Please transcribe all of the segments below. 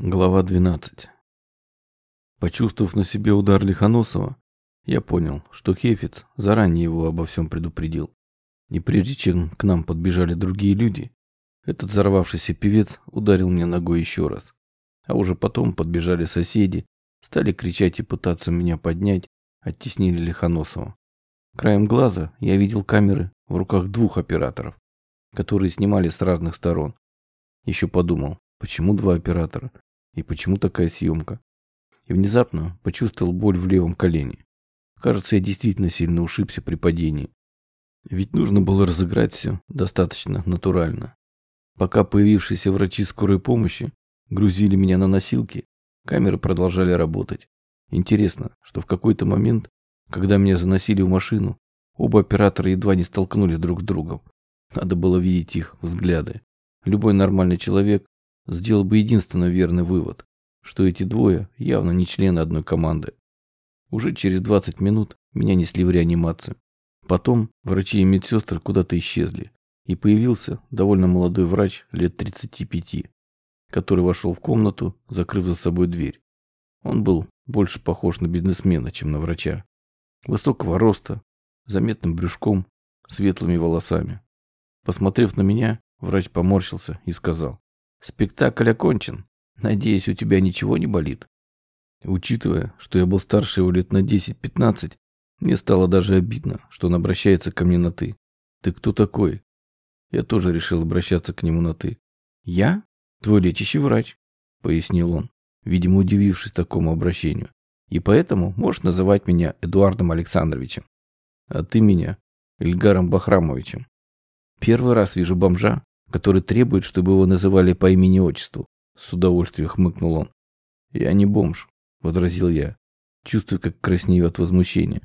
Глава 12. Почувствовав на себе удар Лихоносова, я понял, что Хефиц заранее его обо всем предупредил. И прежде чем к нам подбежали другие люди, этот взорвавшийся певец ударил мне ногой еще раз. А уже потом подбежали соседи, стали кричать и пытаться меня поднять, оттеснили Лихоносова. Краем глаза я видел камеры в руках двух операторов, которые снимали с разных сторон. Еще подумал, почему два оператора? И почему такая съемка? И внезапно почувствовал боль в левом колене. Кажется, я действительно сильно ушибся при падении. Ведь нужно было разыграть все достаточно натурально. Пока появившиеся врачи скорой помощи грузили меня на носилки, камеры продолжали работать. Интересно, что в какой-то момент, когда меня заносили в машину, оба оператора едва не столкнули друг с другом. Надо было видеть их взгляды. Любой нормальный человек сделал бы единственно верный вывод, что эти двое явно не члены одной команды. Уже через 20 минут меня несли в реанимацию. Потом врачи и медсестры куда-то исчезли, и появился довольно молодой врач лет 35, который вошел в комнату, закрыв за собой дверь. Он был больше похож на бизнесмена, чем на врача. Высокого роста, заметным брюшком, светлыми волосами. Посмотрев на меня, врач поморщился и сказал. Спектакль окончен. Надеюсь, у тебя ничего не болит. Учитывая, что я был старше его лет на 10-15, мне стало даже обидно, что он обращается ко мне на «ты». «Ты кто такой?» Я тоже решил обращаться к нему на «ты». «Я? Твой лечащий врач», — пояснил он, видимо, удивившись такому обращению. «И поэтому можешь называть меня Эдуардом Александровичем, а ты меня Эльгаром Бахрамовичем. Первый раз вижу бомжа, который требует, чтобы его называли по имени-отчеству. С удовольствием хмыкнул он. Я не бомж, возразил я, чувствуя, как краснею от возмущения.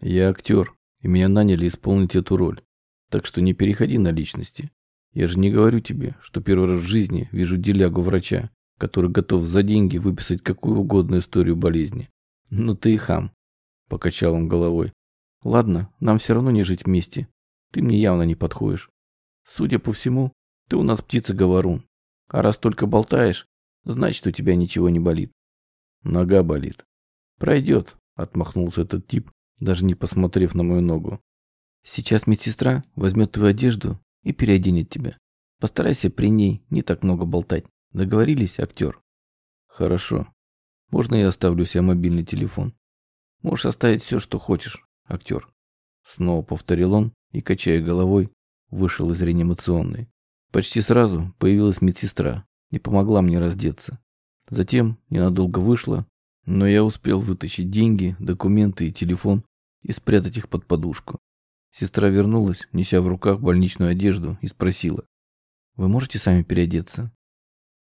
Я актер, и меня наняли исполнить эту роль. Так что не переходи на личности. Я же не говорю тебе, что первый раз в жизни вижу делягу врача, который готов за деньги выписать какую угодно историю болезни. Ну ты и хам, покачал он головой. Ладно, нам все равно не жить вместе. Ты мне явно не подходишь. Судя по всему, ты у нас птица-говорун. А раз только болтаешь, значит, у тебя ничего не болит. Нога болит. Пройдет, отмахнулся этот тип, даже не посмотрев на мою ногу. Сейчас медсестра возьмет твою одежду и переоденет тебя. Постарайся при ней не так много болтать. Договорились, актер? Хорошо. Можно я оставлю себе мобильный телефон? Можешь оставить все, что хочешь, актер. Снова повторил он и, качая головой, вышел из реанимационной. Почти сразу появилась медсестра и помогла мне раздеться. Затем ненадолго вышла, но я успел вытащить деньги, документы и телефон и спрятать их под подушку. Сестра вернулась, неся в руках больничную одежду, и спросила. «Вы можете сами переодеться?»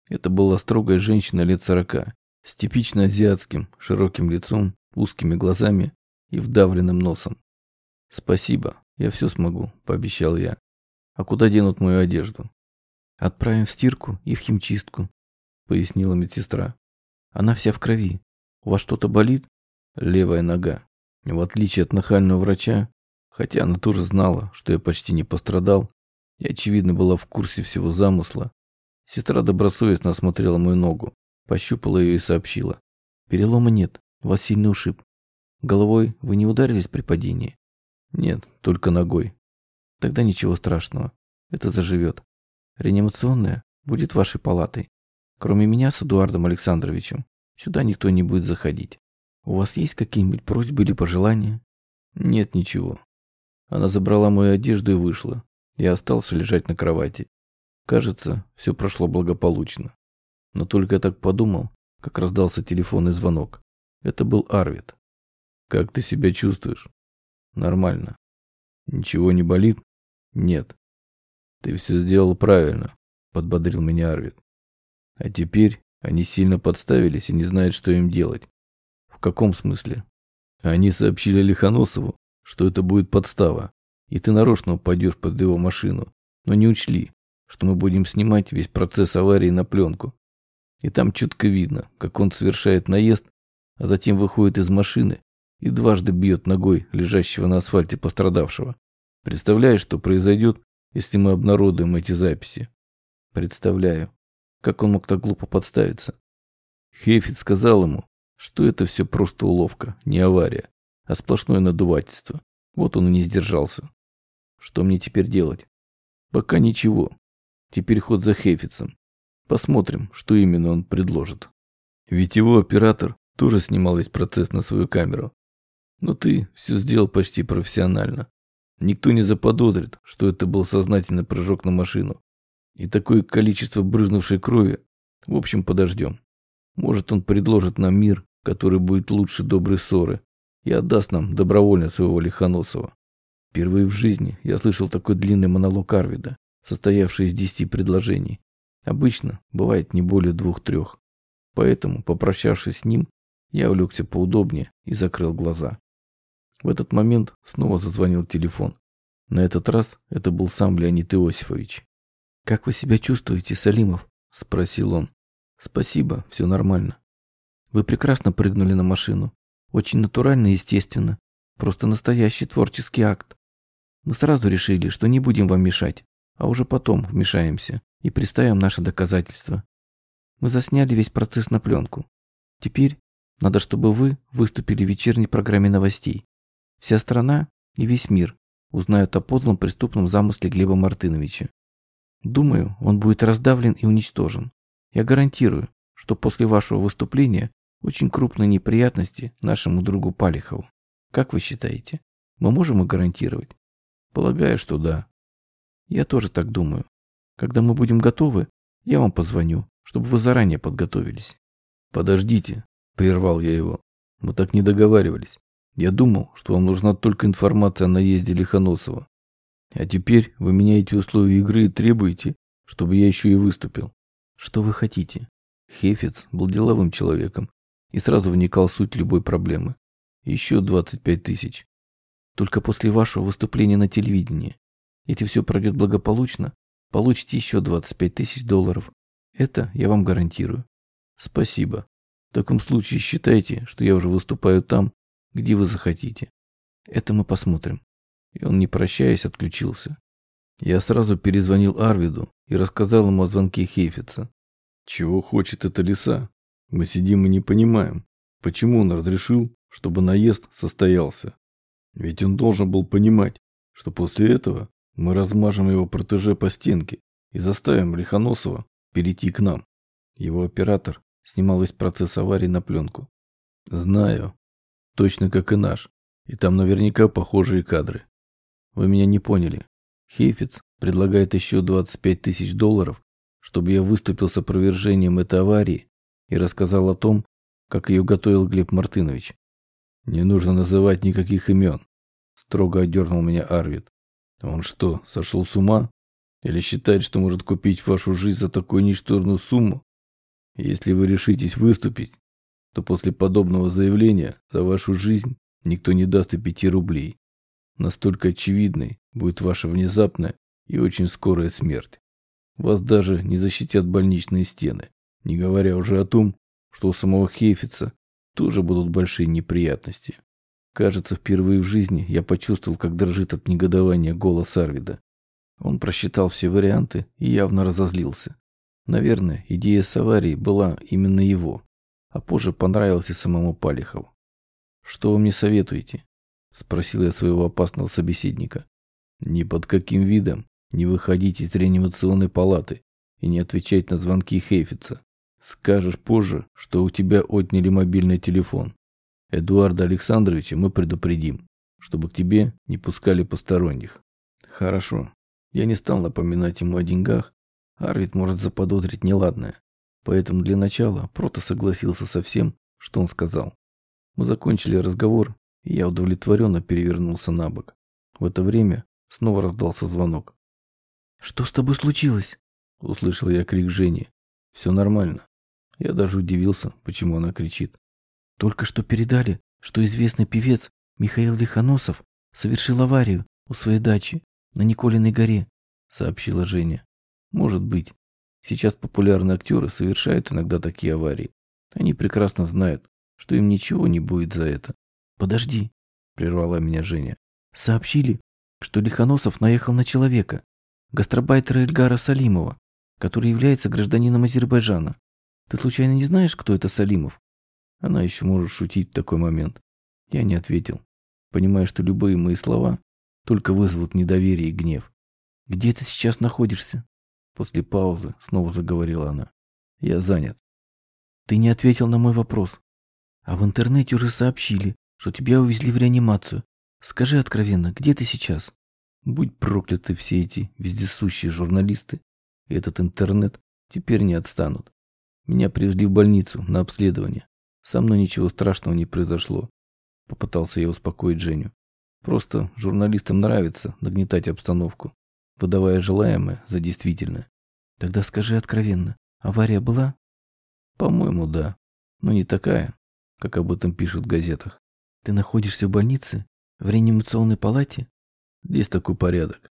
Это была строгая женщина лет сорока, с типично азиатским, широким лицом, узкими глазами и вдавленным носом. «Спасибо, я все смогу», — пообещал я. «А куда денут мою одежду?» Отправим в стирку и в химчистку, пояснила медсестра. Она вся в крови. У вас что-то болит? Левая нога. В отличие от нахального врача, хотя она тоже знала, что я почти не пострадал, и, очевидно, была в курсе всего замысла, сестра добросовестно осмотрела мою ногу, пощупала ее и сообщила. Перелома нет, у вас сильный ушиб. Головой вы не ударились при падении? Нет, только ногой. Тогда ничего страшного. Это заживет. Реанимационная будет вашей палатой. Кроме меня с Эдуардом Александровичем. Сюда никто не будет заходить. У вас есть какие-нибудь просьбы или пожелания? Нет ничего. Она забрала мою одежду и вышла. Я остался лежать на кровати. Кажется, все прошло благополучно. Но только я так подумал, как раздался телефонный звонок. Это был Арвид. Как ты себя чувствуешь? Нормально. Ничего не болит? Нет. «Ты все сделал правильно», — подбодрил меня Арвид. «А теперь они сильно подставились и не знают, что им делать». «В каком смысле?» «Они сообщили Лихоносову, что это будет подстава, и ты нарочно упадешь под его машину, но не учли, что мы будем снимать весь процесс аварии на пленку. И там четко видно, как он совершает наезд, а затем выходит из машины и дважды бьет ногой лежащего на асфальте пострадавшего. Представляешь, что произойдет, если мы обнародуем эти записи. Представляю, как он мог так глупо подставиться. Хейфиц сказал ему, что это все просто уловка, не авария, а сплошное надувательство. Вот он и не сдержался. Что мне теперь делать? Пока ничего. Теперь ход за Хейфицем. Посмотрим, что именно он предложит. Ведь его оператор тоже снимал весь процесс на свою камеру. Но ты все сделал почти профессионально. Никто не заподозрит, что это был сознательный прыжок на машину. И такое количество брызнувшей крови. В общем, подождем. Может, он предложит нам мир, который будет лучше доброй ссоры, и отдаст нам добровольно своего Лихоносова. Впервые в жизни я слышал такой длинный монолог Арвида, состоявший из десяти предложений. Обычно бывает не более двух-трех. Поэтому, попрощавшись с ним, я улегся поудобнее и закрыл глаза. В этот момент снова зазвонил телефон. На этот раз это был сам Леонид Иосифович. «Как вы себя чувствуете, Салимов?» – спросил он. «Спасибо, все нормально. Вы прекрасно прыгнули на машину. Очень натурально и естественно. Просто настоящий творческий акт. Мы сразу решили, что не будем вам мешать, а уже потом вмешаемся и представим наши доказательства. Мы засняли весь процесс на пленку. Теперь надо, чтобы вы выступили в вечерней программе новостей. Вся страна и весь мир узнают о подлом преступном замысле Глеба Мартыновича. Думаю, он будет раздавлен и уничтожен. Я гарантирую, что после вашего выступления очень крупные неприятности нашему другу Палихову. Как вы считаете, мы можем и гарантировать? Полагаю, что да. Я тоже так думаю. Когда мы будем готовы, я вам позвоню, чтобы вы заранее подготовились. Подождите, прервал я его. Мы так не договаривались. Я думал, что вам нужна только информация о наезде Лихоносова. А теперь вы меняете условия игры и требуете, чтобы я еще и выступил. Что вы хотите? Хефец был деловым человеком и сразу вникал в суть любой проблемы. Еще 25 тысяч. Только после вашего выступления на телевидении. Если все пройдет благополучно, получите еще 25 тысяч долларов. Это я вам гарантирую. Спасибо. В таком случае считайте, что я уже выступаю там, где вы захотите. Это мы посмотрим. И он, не прощаясь, отключился. Я сразу перезвонил Арвиду и рассказал ему о звонке Хейфица. Чего хочет эта лиса? Мы сидим и не понимаем, почему он разрешил, чтобы наезд состоялся. Ведь он должен был понимать, что после этого мы размажем его протеже по стенке и заставим Лихоносова перейти к нам. Его оператор снимал весь процесс аварии на пленку. Знаю. Точно как и наш. И там наверняка похожие кадры. Вы меня не поняли. Хейфиц предлагает еще 25 тысяч долларов, чтобы я выступил с опровержением этой аварии и рассказал о том, как ее готовил Глеб Мартынович. Не нужно называть никаких имен. Строго отдернул меня Арвид. Он что, сошел с ума? Или считает, что может купить вашу жизнь за такую ничтожную сумму? Если вы решитесь выступить, то после подобного заявления за вашу жизнь никто не даст и пяти рублей. Настолько очевидной будет ваша внезапная и очень скорая смерть. Вас даже не защитят больничные стены, не говоря уже о том, что у самого Хейфица тоже будут большие неприятности. Кажется, впервые в жизни я почувствовал, как дрожит от негодования голос Арвида. Он просчитал все варианты и явно разозлился. Наверное, идея с аварией была именно его, а позже понравилась и самому Палихову. «Что вы мне советуете?» – спросил я своего опасного собеседника. «Ни под каким видом не выходить из реанимационной палаты и не отвечать на звонки Хейфица. Скажешь позже, что у тебя отняли мобильный телефон. Эдуарда Александровича мы предупредим, чтобы к тебе не пускали посторонних. Хорошо. Я не стал напоминать ему о деньгах. Арвид может заподозрить неладное. Поэтому для начала Прото согласился со всем, что он сказал. Мы закончили разговор, и я удовлетворенно перевернулся на бок. В это время снова раздался звонок. «Что с тобой случилось?» Услышал я крик Жени. «Все нормально». Я даже удивился, почему она кричит. Только что передали, что известный певец Михаил Лихоносов совершил аварию у своей дачи на Николиной горе, сообщила Женя. Может быть. Сейчас популярные актеры совершают иногда такие аварии. Они прекрасно знают, что им ничего не будет за это. Подожди, прервала меня Женя. Сообщили, что Лихоносов наехал на человека, гастробайтера Эльгара Салимова, который является гражданином Азербайджана. Ты случайно не знаешь, кто это Салимов? Она еще может шутить в такой момент. Я не ответил, понимая, что любые мои слова только вызовут недоверие и гнев. «Где ты сейчас находишься?» После паузы снова заговорила она. «Я занят». «Ты не ответил на мой вопрос. А в интернете уже сообщили, что тебя увезли в реанимацию. Скажи откровенно, где ты сейчас?» Будь прокляты все эти вездесущие журналисты. Этот интернет теперь не отстанут. Меня привезли в больницу на обследование. Со мной ничего страшного не произошло. Попытался я успокоить Женю. Просто журналистам нравится нагнетать обстановку, выдавая желаемое за действительное. Тогда скажи откровенно, авария была? По-моему, да. Но не такая, как об этом пишут в газетах. Ты находишься в больнице? В реанимационной палате? Здесь такой порядок.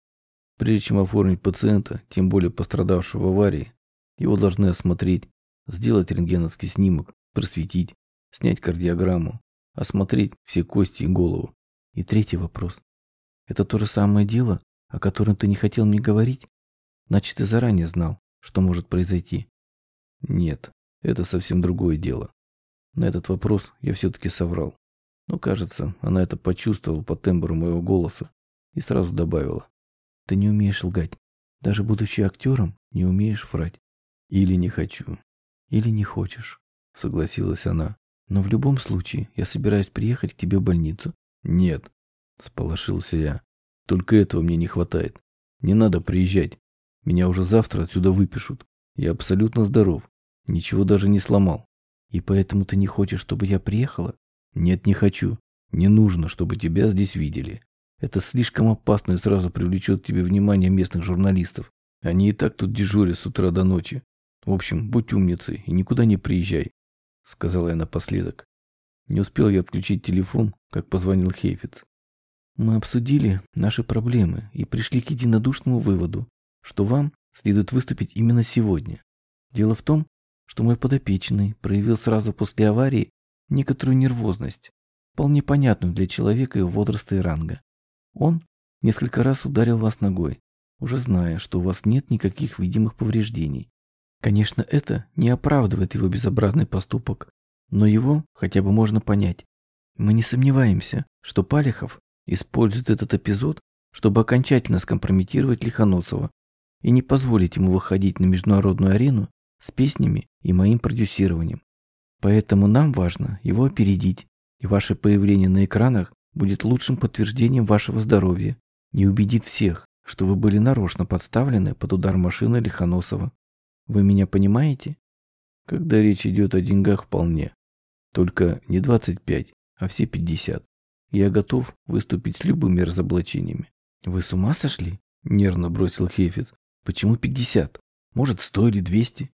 Прежде чем оформить пациента, тем более пострадавшего в аварии, его должны осмотреть, сделать рентгеновский снимок, просветить, снять кардиограмму, осмотреть все кости и голову. И третий вопрос. Это то же самое дело, о котором ты не хотел мне говорить? Значит, ты заранее знал, что может произойти. Нет, это совсем другое дело. На этот вопрос я все-таки соврал. Но, кажется, она это почувствовала по тембру моего голоса и сразу добавила. Ты не умеешь лгать. Даже будучи актером, не умеешь врать. Или не хочу. Или не хочешь, согласилась она. Но в любом случае, я собираюсь приехать к тебе в больницу. Нет, сполошился я. Только этого мне не хватает. Не надо приезжать. Меня уже завтра отсюда выпишут. Я абсолютно здоров. Ничего даже не сломал. И поэтому ты не хочешь, чтобы я приехала? Нет, не хочу. Не нужно, чтобы тебя здесь видели. Это слишком опасно и сразу привлечет к тебе внимание местных журналистов. Они и так тут дежурят с утра до ночи. В общем, будь умницей и никуда не приезжай, сказала я напоследок. Не успел я отключить телефон, как позвонил Хейфиц. Мы обсудили наши проблемы и пришли к единодушному выводу, что вам следует выступить именно сегодня. Дело в том, что мой подопечный проявил сразу после аварии некоторую нервозность, вполне понятную для человека его возраста и ранга. Он несколько раз ударил вас ногой, уже зная, что у вас нет никаких видимых повреждений. Конечно, это не оправдывает его безобразный поступок, но его хотя бы можно понять. Мы не сомневаемся, что Палихов использует этот эпизод, чтобы окончательно скомпрометировать Лихоносова и не позволить ему выходить на международную арену с песнями и моим продюсированием. Поэтому нам важно его опередить, и ваше появление на экранах будет лучшим подтверждением вашего здоровья и убедит всех, что вы были нарочно подставлены под удар машины Лихоносова. Вы меня понимаете? Когда речь идет о деньгах вполне. Только не 25, а все 50. Я готов выступить с любыми разоблачениями. Вы с ума сошли? Нервно бросил Хефиц. Почему 50? Может, 100 или 200?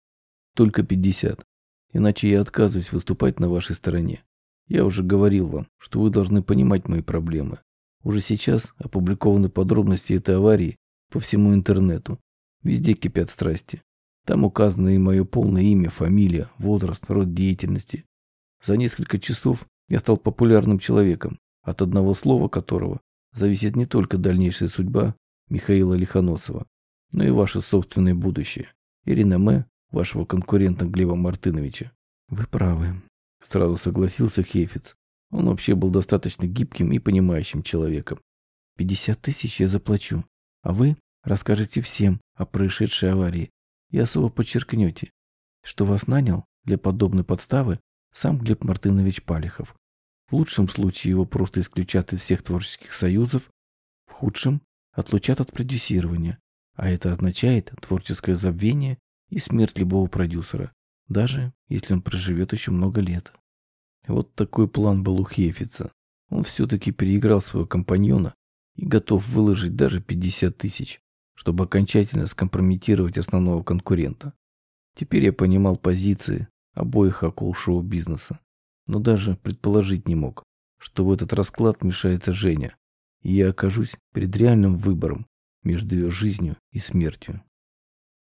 Только 50. Иначе я отказываюсь выступать на вашей стороне. Я уже говорил вам, что вы должны понимать мои проблемы. Уже сейчас опубликованы подробности этой аварии по всему интернету. Везде кипят страсти. Там указано и мое полное имя, фамилия, возраст, род деятельности. За несколько часов я стал популярным человеком, от одного слова которого зависит не только дальнейшая судьба Михаила Лихоносова, но и ваше собственное будущее и реноме вашего конкурента Глеба Мартыновича. Вы правы, Сразу согласился Хефиц. Он вообще был достаточно гибким и понимающим человеком. «Пятьдесят тысяч я заплачу, а вы расскажете всем о происшедшей аварии и особо подчеркнете, что вас нанял для подобной подставы сам Глеб Мартынович Палихов. В лучшем случае его просто исключат из всех творческих союзов, в худшем – отлучат от продюсирования, а это означает творческое забвение и смерть любого продюсера даже если он проживет еще много лет. Вот такой план был у Хефица. Он все-таки переиграл своего компаньона и готов выложить даже 50 тысяч, чтобы окончательно скомпрометировать основного конкурента. Теперь я понимал позиции обоих акул шоу-бизнеса, но даже предположить не мог, что в этот расклад мешается Женя, и я окажусь перед реальным выбором между ее жизнью и смертью.